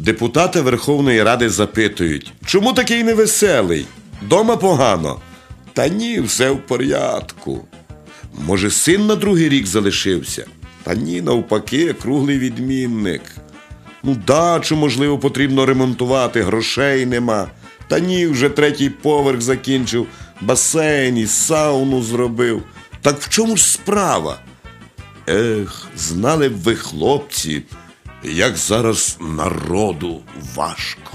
Депутати Верховної Ради запитують, чому такий невеселий? Дома погано. Та ні, все в порядку. Може, син на другий рік залишився? Та ні, навпаки, круглий відмінник. Ну, дачу, можливо, потрібно ремонтувати, грошей нема. Та ні, вже третій поверх закінчив, басейн і сауну зробив. Так в чому ж справа? Ех, знали б ви, хлопці, як зараз народу важко.